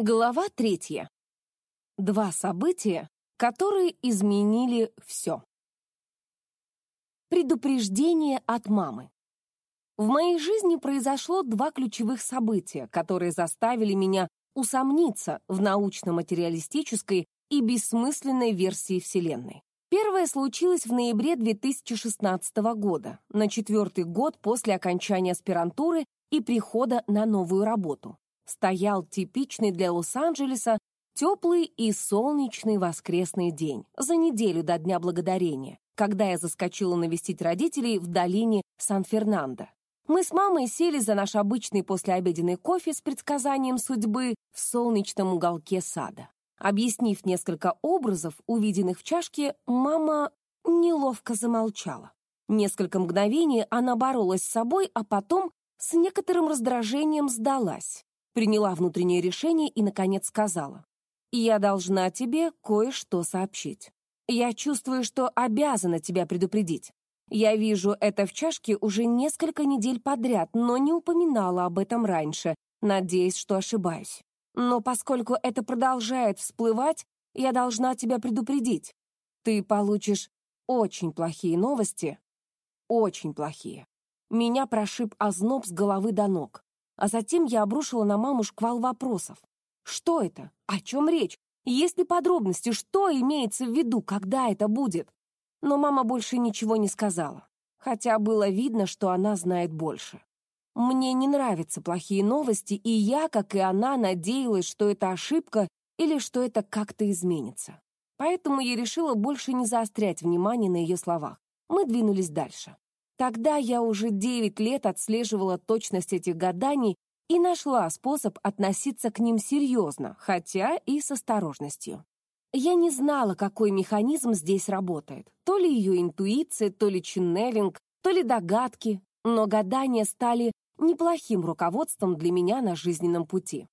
Глава третья. Два события, которые изменили все. Предупреждение от мамы. В моей жизни произошло два ключевых события, которые заставили меня усомниться в научно-материалистической и бессмысленной версии Вселенной. Первое случилось в ноябре 2016 года, на четвертый год после окончания аспирантуры и прихода на новую работу стоял типичный для Лос-Анджелеса теплый и солнечный воскресный день за неделю до Дня Благодарения, когда я заскочила навестить родителей в долине Сан-Фернандо. Мы с мамой сели за наш обычный послеобеденный кофе с предсказанием судьбы в солнечном уголке сада. Объяснив несколько образов, увиденных в чашке, мама неловко замолчала. Несколько мгновений она боролась с собой, а потом с некоторым раздражением сдалась приняла внутреннее решение и, наконец, сказала. «Я должна тебе кое-что сообщить. Я чувствую, что обязана тебя предупредить. Я вижу это в чашке уже несколько недель подряд, но не упоминала об этом раньше, надеясь, что ошибаюсь. Но поскольку это продолжает всплывать, я должна тебя предупредить. Ты получишь очень плохие новости. Очень плохие. Меня прошиб озноб с головы до ног. А затем я обрушила на маму шквал вопросов. Что это? О чем речь? Есть ли подробности? Что имеется в виду? Когда это будет? Но мама больше ничего не сказала. Хотя было видно, что она знает больше. Мне не нравятся плохие новости, и я, как и она, надеялась, что это ошибка или что это как-то изменится. Поэтому я решила больше не заострять внимание на ее словах. Мы двинулись дальше. Тогда я уже 9 лет отслеживала точность этих гаданий и нашла способ относиться к ним серьезно, хотя и с осторожностью. Я не знала, какой механизм здесь работает. То ли ее интуиция, то ли ченнелинг, то ли догадки, но гадания стали неплохим руководством для меня на жизненном пути.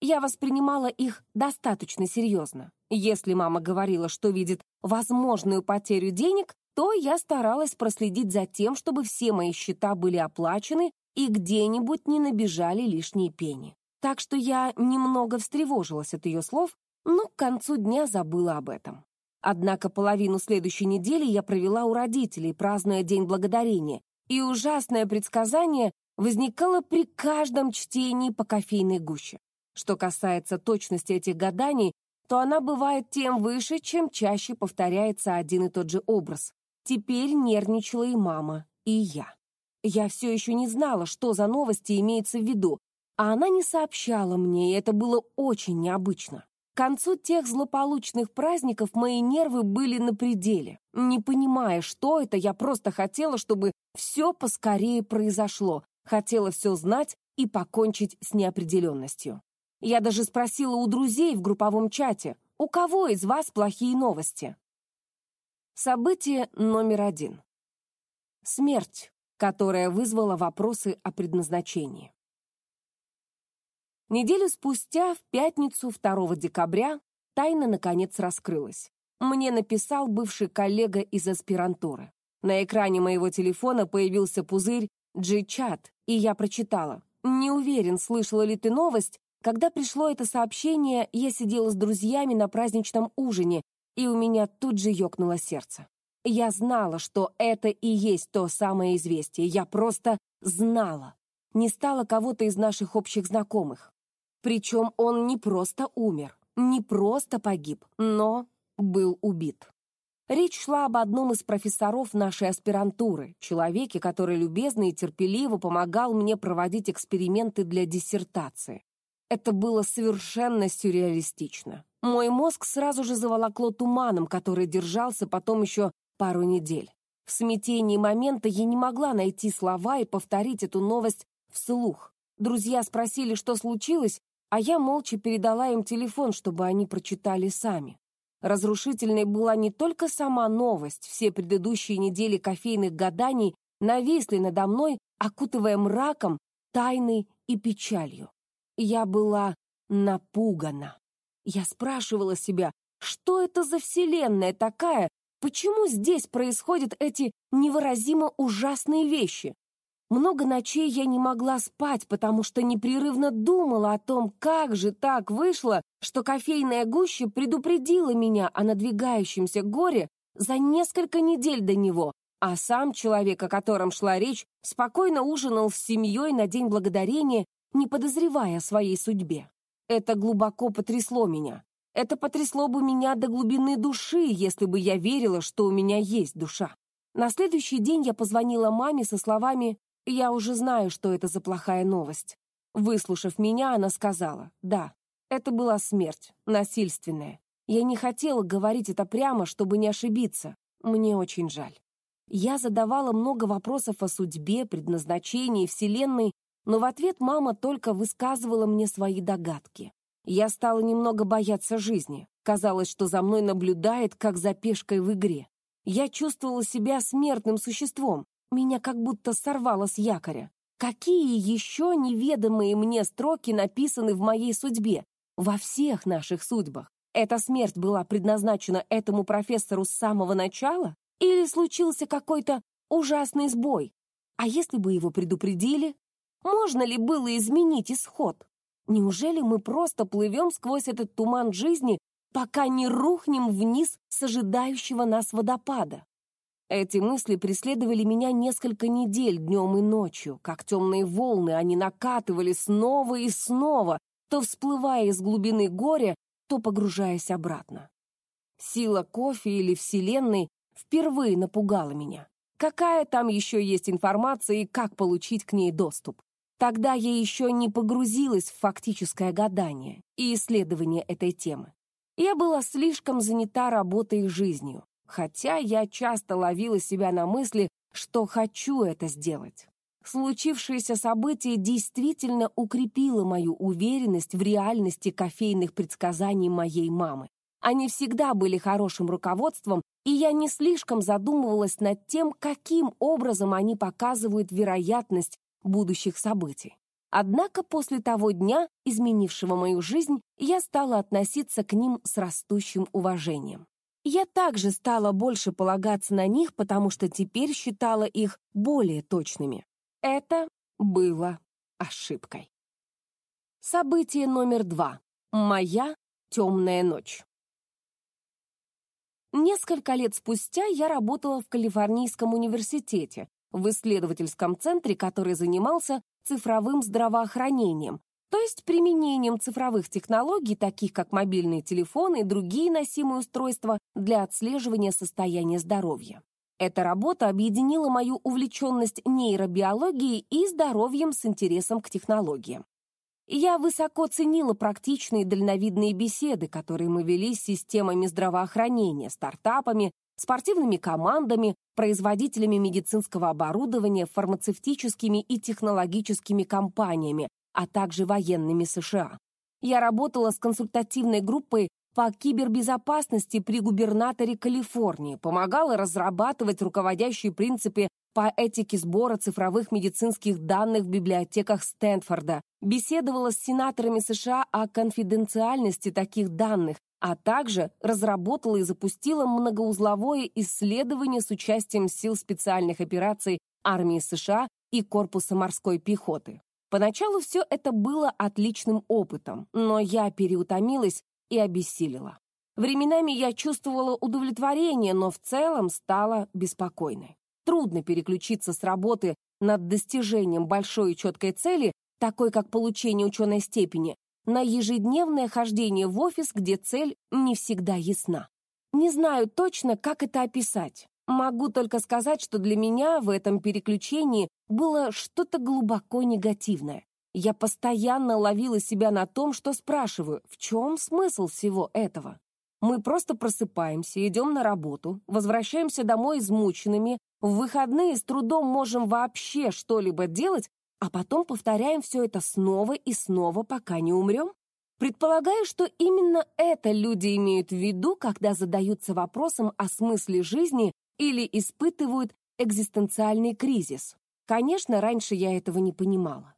Я воспринимала их достаточно серьезно. Если мама говорила, что видит возможную потерю денег, то я старалась проследить за тем, чтобы все мои счета были оплачены и где-нибудь не набежали лишние пени. Так что я немного встревожилась от ее слов, но к концу дня забыла об этом. Однако половину следующей недели я провела у родителей, празднуя День Благодарения, и ужасное предсказание возникало при каждом чтении по кофейной гуще. Что касается точности этих гаданий, то она бывает тем выше, чем чаще повторяется один и тот же образ. Теперь нервничала и мама, и я. Я все еще не знала, что за новости имеется в виду, а она не сообщала мне, и это было очень необычно. К концу тех злополучных праздников мои нервы были на пределе. Не понимая, что это, я просто хотела, чтобы все поскорее произошло, хотела все знать и покончить с неопределенностью. Я даже спросила у друзей в групповом чате, у кого из вас плохие новости? Событие номер один. Смерть, которая вызвала вопросы о предназначении. Неделю спустя, в пятницу 2 декабря, тайна наконец раскрылась. Мне написал бывший коллега из аспирантуры. На экране моего телефона появился пузырь G-чат, и я прочитала. «Не уверен, слышала ли ты новость. Когда пришло это сообщение, я сидела с друзьями на праздничном ужине, и у меня тут же ёкнуло сердце. Я знала, что это и есть то самое известие. Я просто знала. Не стало кого-то из наших общих знакомых. Причем он не просто умер, не просто погиб, но был убит. Речь шла об одном из профессоров нашей аспирантуры, человеке, который любезно и терпеливо помогал мне проводить эксперименты для диссертации. Это было совершенно сюрреалистично. Мой мозг сразу же заволокло туманом, который держался потом еще пару недель. В смятении момента я не могла найти слова и повторить эту новость вслух. Друзья спросили, что случилось, а я молча передала им телефон, чтобы они прочитали сами. Разрушительной была не только сама новость, все предыдущие недели кофейных гаданий нависли надо мной, окутывая мраком, тайной и печалью. Я была напугана. Я спрашивала себя, что это за вселенная такая, почему здесь происходят эти невыразимо ужасные вещи? Много ночей я не могла спать, потому что непрерывно думала о том, как же так вышло, что кофейная гуща предупредила меня о надвигающемся горе за несколько недель до него, а сам человек, о котором шла речь, спокойно ужинал с семьей на День Благодарения, не подозревая о своей судьбе. Это глубоко потрясло меня. Это потрясло бы меня до глубины души, если бы я верила, что у меня есть душа. На следующий день я позвонила маме со словами я уже знаю, что это за плохая новость. Выслушав меня, она сказала, да, это была смерть, насильственная. Я не хотела говорить это прямо, чтобы не ошибиться. Мне очень жаль. Я задавала много вопросов о судьбе, предназначении, Вселенной, но в ответ мама только высказывала мне свои догадки. Я стала немного бояться жизни. Казалось, что за мной наблюдает, как за пешкой в игре. Я чувствовала себя смертным существом, меня как будто сорвало с якоря. Какие еще неведомые мне строки написаны в моей судьбе? Во всех наших судьбах. Эта смерть была предназначена этому профессору с самого начала? Или случился какой-то ужасный сбой? А если бы его предупредили? Можно ли было изменить исход? Неужели мы просто плывем сквозь этот туман жизни, пока не рухнем вниз с ожидающего нас водопада? Эти мысли преследовали меня несколько недель днем и ночью, как темные волны, они накатывали снова и снова, то всплывая из глубины горя, то погружаясь обратно. Сила кофе или Вселенной впервые напугала меня. Какая там еще есть информация и как получить к ней доступ? Тогда я еще не погрузилась в фактическое гадание и исследование этой темы. Я была слишком занята работой и жизнью хотя я часто ловила себя на мысли, что хочу это сделать. Случившееся событие действительно укрепило мою уверенность в реальности кофейных предсказаний моей мамы. Они всегда были хорошим руководством, и я не слишком задумывалась над тем, каким образом они показывают вероятность будущих событий. Однако после того дня, изменившего мою жизнь, я стала относиться к ним с растущим уважением. Я также стала больше полагаться на них, потому что теперь считала их более точными. Это было ошибкой. Событие номер два. Моя темная ночь. Несколько лет спустя я работала в Калифорнийском университете, в исследовательском центре, который занимался цифровым здравоохранением, то есть применением цифровых технологий, таких как мобильные телефоны и другие носимые устройства для отслеживания состояния здоровья. Эта работа объединила мою увлеченность нейробиологией и здоровьем с интересом к технологиям. Я высоко ценила практичные дальновидные беседы, которые мы вели с системами здравоохранения, стартапами, спортивными командами, производителями медицинского оборудования, фармацевтическими и технологическими компаниями, а также военными США. Я работала с консультативной группой по кибербезопасности при губернаторе Калифорнии, помогала разрабатывать руководящие принципы по этике сбора цифровых медицинских данных в библиотеках Стэнфорда, беседовала с сенаторами США о конфиденциальности таких данных, а также разработала и запустила многоузловое исследование с участием сил специальных операций армии США и Корпуса морской пехоты. Поначалу все это было отличным опытом, но я переутомилась и обессилила. Временами я чувствовала удовлетворение, но в целом стала беспокойной. Трудно переключиться с работы над достижением большой и четкой цели, такой как получение ученой степени, на ежедневное хождение в офис, где цель не всегда ясна. Не знаю точно, как это описать. Могу только сказать, что для меня в этом переключении было что-то глубоко негативное. Я постоянно ловила себя на том, что спрашиваю, в чем смысл всего этого? Мы просто просыпаемся, идем на работу, возвращаемся домой измученными, в выходные с трудом можем вообще что-либо делать, а потом повторяем все это снова и снова, пока не умрем? Предполагаю, что именно это люди имеют в виду, когда задаются вопросом о смысле жизни или испытывают экзистенциальный кризис. Конечно, раньше я этого не понимала.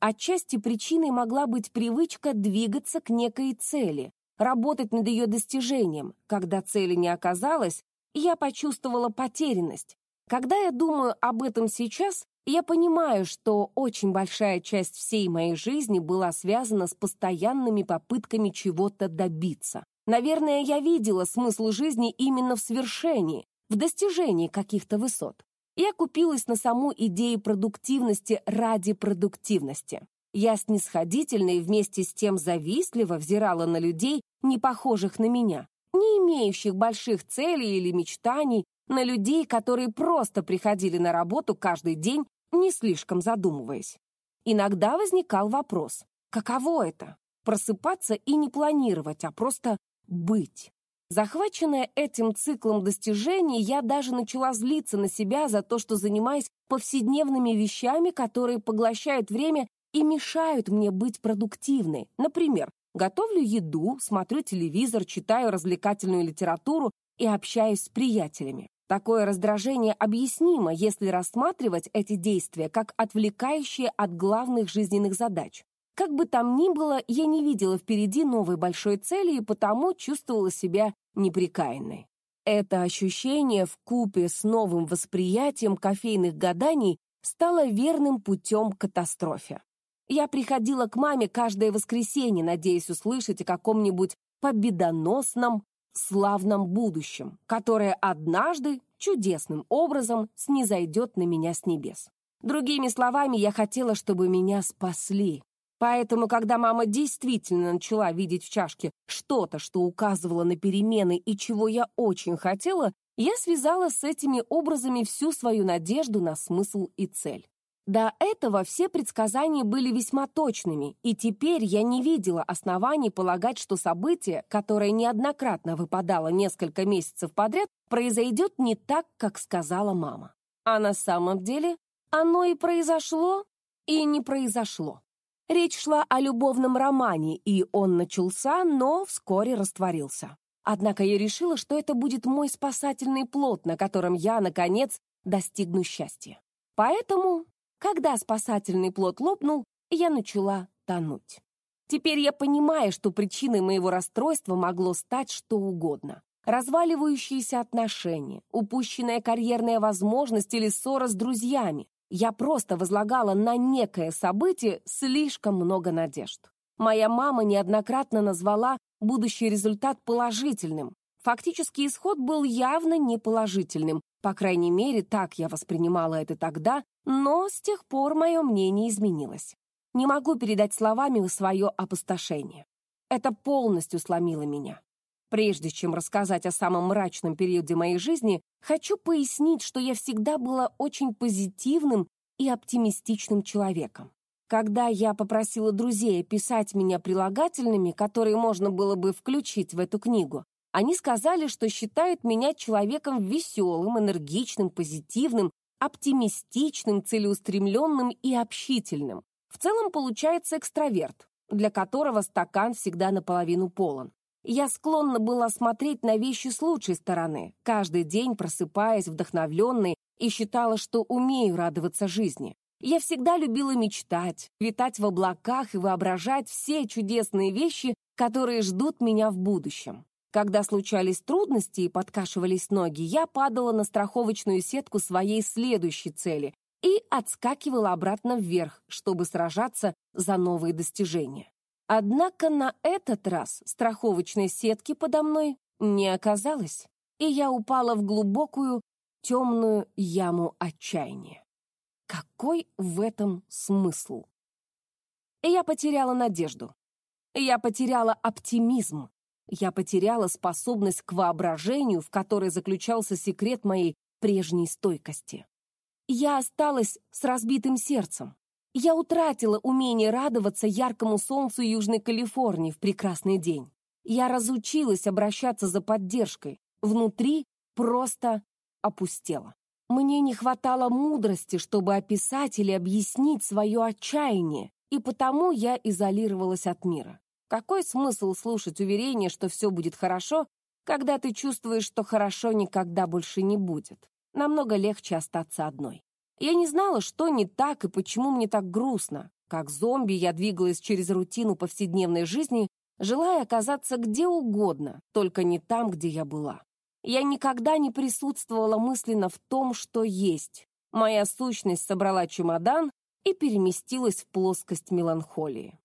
Отчасти причиной могла быть привычка двигаться к некой цели, работать над ее достижением. Когда цели не оказалось, я почувствовала потерянность. Когда я думаю об этом сейчас, Я понимаю, что очень большая часть всей моей жизни была связана с постоянными попытками чего-то добиться. Наверное, я видела смысл жизни именно в свершении, в достижении каких-то высот. Я купилась на саму идею продуктивности ради продуктивности. Я снисходительно и вместе с тем завистливо взирала на людей, не похожих на меня, не имеющих больших целей или мечтаний, на людей, которые просто приходили на работу каждый день, не слишком задумываясь. Иногда возникал вопрос, каково это — просыпаться и не планировать, а просто быть. Захваченная этим циклом достижений, я даже начала злиться на себя за то, что занимаюсь повседневными вещами, которые поглощают время и мешают мне быть продуктивной. Например, готовлю еду, смотрю телевизор, читаю развлекательную литературу и общаюсь с приятелями. Такое раздражение объяснимо, если рассматривать эти действия как отвлекающие от главных жизненных задач. Как бы там ни было, я не видела впереди новой большой цели и потому чувствовала себя неприкаянной. Это ощущение в купе с новым восприятием кофейных гаданий стало верным путем к катастрофе. Я приходила к маме каждое воскресенье, надеясь услышать о каком-нибудь победоносном, славном будущем, которое однажды чудесным образом снизойдет на меня с небес. Другими словами, я хотела, чтобы меня спасли, Поэтому, когда мама действительно начала видеть в чашке что-то, что указывало на перемены и чего я очень хотела, я связала с этими образами всю свою надежду на смысл и цель. До этого все предсказания были весьма точными, и теперь я не видела оснований полагать, что событие, которое неоднократно выпадало несколько месяцев подряд, произойдет не так, как сказала мама. А на самом деле оно и произошло, и не произошло. Речь шла о любовном романе, и он начался, но вскоре растворился. Однако я решила, что это будет мой спасательный плод, на котором я, наконец, достигну счастья. Поэтому, когда спасательный плод лопнул, я начала тонуть. Теперь я понимаю, что причиной моего расстройства могло стать что угодно. Разваливающиеся отношения, упущенная карьерная возможность или ссора с друзьями, я просто возлагала на некое событие слишком много надежд. Моя мама неоднократно назвала будущий результат положительным. Фактически исход был явно неположительным. По крайней мере, так я воспринимала это тогда, но с тех пор мое мнение изменилось. Не могу передать словами свое опустошение. Это полностью сломило меня. Прежде чем рассказать о самом мрачном периоде моей жизни, хочу пояснить, что я всегда была очень позитивным и оптимистичным человеком. Когда я попросила друзей описать меня прилагательными, которые можно было бы включить в эту книгу, они сказали, что считают меня человеком веселым, энергичным, позитивным, оптимистичным, целеустремленным и общительным. В целом получается экстраверт, для которого стакан всегда наполовину полон. Я склонна была смотреть на вещи с лучшей стороны, каждый день просыпаясь вдохновленной и считала, что умею радоваться жизни. Я всегда любила мечтать, витать в облаках и воображать все чудесные вещи, которые ждут меня в будущем. Когда случались трудности и подкашивались ноги, я падала на страховочную сетку своей следующей цели и отскакивала обратно вверх, чтобы сражаться за новые достижения. Однако на этот раз страховочной сетки подо мной не оказалось, и я упала в глубокую темную яму отчаяния. Какой в этом смысл? Я потеряла надежду. Я потеряла оптимизм. Я потеряла способность к воображению, в которой заключался секрет моей прежней стойкости. Я осталась с разбитым сердцем. Я утратила умение радоваться яркому солнцу Южной Калифорнии в прекрасный день. Я разучилась обращаться за поддержкой. Внутри просто опустела. Мне не хватало мудрости, чтобы описать или объяснить свое отчаяние, и потому я изолировалась от мира. Какой смысл слушать уверение, что все будет хорошо, когда ты чувствуешь, что хорошо никогда больше не будет? Намного легче остаться одной. Я не знала, что не так и почему мне так грустно. Как зомби я двигалась через рутину повседневной жизни, желая оказаться где угодно, только не там, где я была. Я никогда не присутствовала мысленно в том, что есть. Моя сущность собрала чемодан и переместилась в плоскость меланхолии.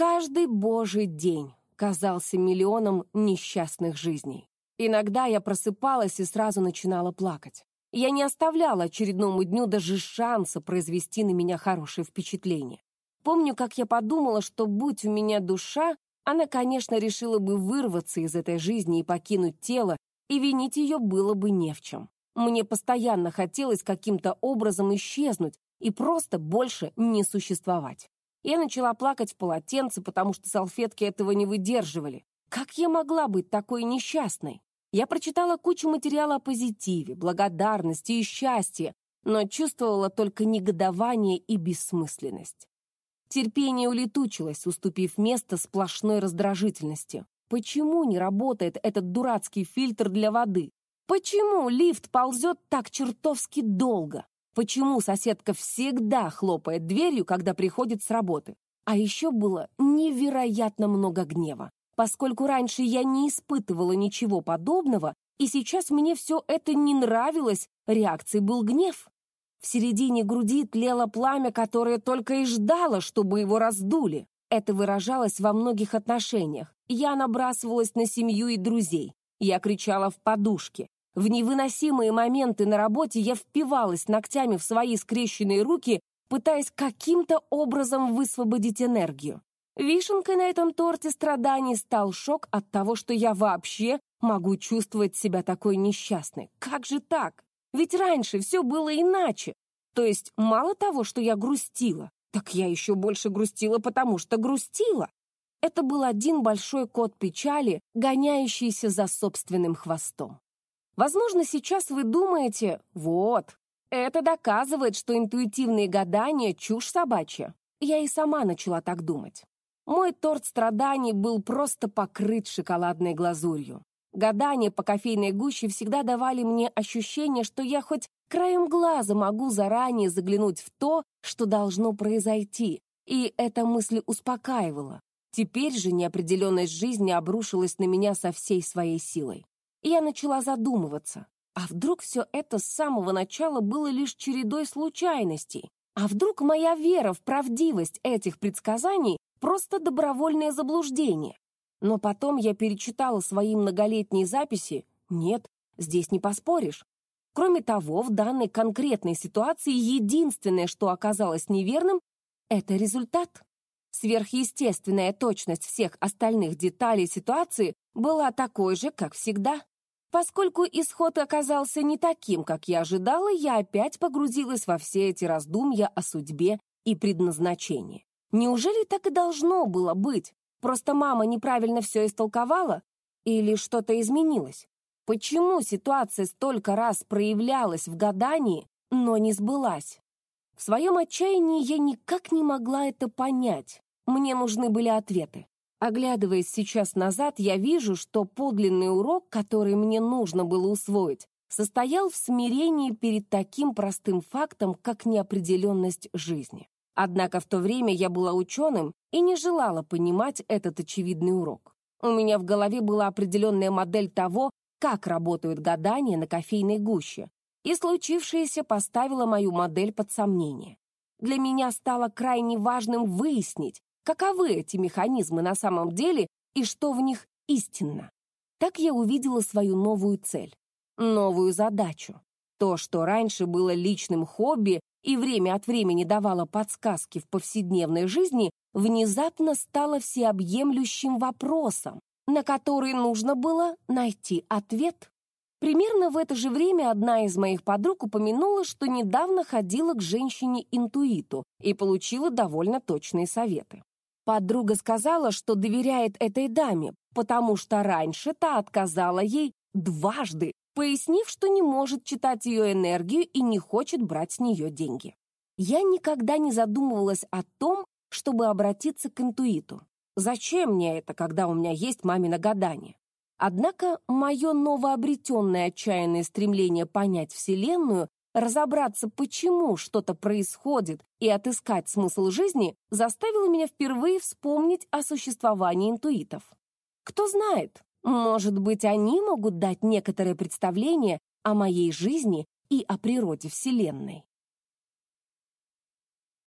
Каждый божий день казался миллионом несчастных жизней. Иногда я просыпалась и сразу начинала плакать. Я не оставляла очередному дню даже шанса произвести на меня хорошее впечатление. Помню, как я подумала, что будь у меня душа, она, конечно, решила бы вырваться из этой жизни и покинуть тело, и винить ее было бы не в чем. Мне постоянно хотелось каким-то образом исчезнуть и просто больше не существовать. Я начала плакать в полотенце, потому что салфетки этого не выдерживали. Как я могла быть такой несчастной? Я прочитала кучу материала о позитиве, благодарности и счастье, но чувствовала только негодование и бессмысленность. Терпение улетучилось, уступив место сплошной раздражительности. Почему не работает этот дурацкий фильтр для воды? Почему лифт ползет так чертовски долго? Почему соседка всегда хлопает дверью, когда приходит с работы? А еще было невероятно много гнева, поскольку раньше я не испытывала ничего подобного, и сейчас мне все это не нравилось, реакцией был гнев. В середине груди тлело пламя, которое только и ждало, чтобы его раздули. Это выражалось во многих отношениях. Я набрасывалась на семью и друзей. Я кричала в подушке. В невыносимые моменты на работе я впивалась ногтями в свои скрещенные руки, пытаясь каким-то образом высвободить энергию. Вишенкой на этом торте страданий стал шок от того, что я вообще могу чувствовать себя такой несчастной. Как же так? Ведь раньше все было иначе. То есть мало того, что я грустила, так я еще больше грустила, потому что грустила. Это был один большой кот печали, гоняющийся за собственным хвостом. Возможно, сейчас вы думаете, вот, это доказывает, что интуитивные гадания — чушь собачья. Я и сама начала так думать. Мой торт страданий был просто покрыт шоколадной глазурью. Гадания по кофейной гуще всегда давали мне ощущение, что я хоть краем глаза могу заранее заглянуть в то, что должно произойти, и эта мысль успокаивала. Теперь же неопределенность жизни обрушилась на меня со всей своей силой. Я начала задумываться, а вдруг все это с самого начала было лишь чередой случайностей? А вдруг моя вера в правдивость этих предсказаний просто добровольное заблуждение? Но потом я перечитала свои многолетние записи. Нет, здесь не поспоришь. Кроме того, в данной конкретной ситуации единственное, что оказалось неверным, это результат. Сверхъестественная точность всех остальных деталей ситуации была такой же, как всегда. Поскольку исход оказался не таким, как я ожидала, я опять погрузилась во все эти раздумья о судьбе и предназначении. Неужели так и должно было быть? Просто мама неправильно все истолковала? Или что-то изменилось? Почему ситуация столько раз проявлялась в гадании, но не сбылась? В своем отчаянии я никак не могла это понять. Мне нужны были ответы. Оглядываясь сейчас назад, я вижу, что подлинный урок, который мне нужно было усвоить, состоял в смирении перед таким простым фактом, как неопределенность жизни. Однако в то время я была ученым и не желала понимать этот очевидный урок. У меня в голове была определенная модель того, как работают гадания на кофейной гуще, и случившееся поставило мою модель под сомнение. Для меня стало крайне важным выяснить, каковы эти механизмы на самом деле и что в них истинно. Так я увидела свою новую цель, новую задачу. То, что раньше было личным хобби и время от времени давало подсказки в повседневной жизни, внезапно стало всеобъемлющим вопросом, на который нужно было найти ответ. Примерно в это же время одна из моих подруг упомянула, что недавно ходила к женщине-интуиту и получила довольно точные советы. Подруга сказала, что доверяет этой даме, потому что раньше та отказала ей дважды, пояснив, что не может читать ее энергию и не хочет брать с нее деньги. Я никогда не задумывалась о том, чтобы обратиться к интуиту. Зачем мне это, когда у меня есть мамино гадание? Однако мое новообретенное отчаянное стремление понять Вселенную разобраться, почему что-то происходит, и отыскать смысл жизни, заставило меня впервые вспомнить о существовании интуитов. Кто знает, может быть, они могут дать некоторое представление о моей жизни и о природе Вселенной.